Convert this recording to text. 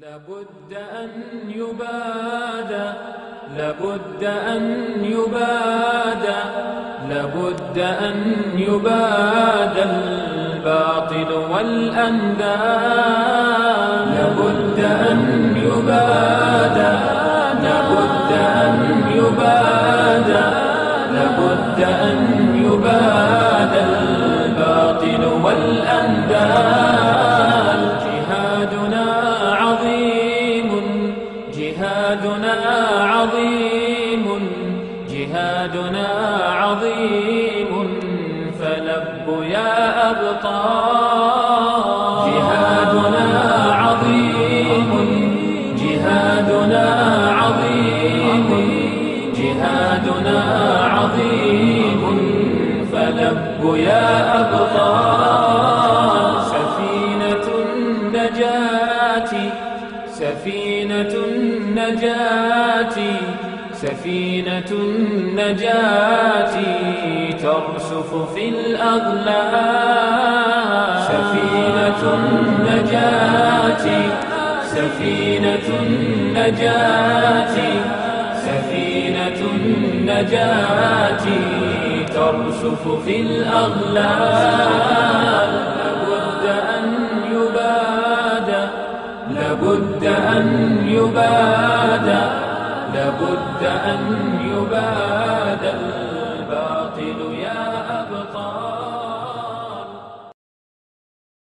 لابد أن يبادى لابد أن يبادى لابد أن يبادى الباطل والأنداد. لابد أن يبادى لابد أن يبادى لابد أن يبادى الباطل والأنداد. جهادنا عظيم فلبوا يا أبطال جهادنا عظيم جهادنا عظيم جهادنا عظيم فلبوا يا أبطال سفينة النجاة سفينة النجاة. سفينة النجاة ترسف في الأغلال. سفينة النجاة سفينة النجاة سفينة النجاة ترسف في الأغلال. لابد أن يبادى لابد أن يبادى لابد أن يبادى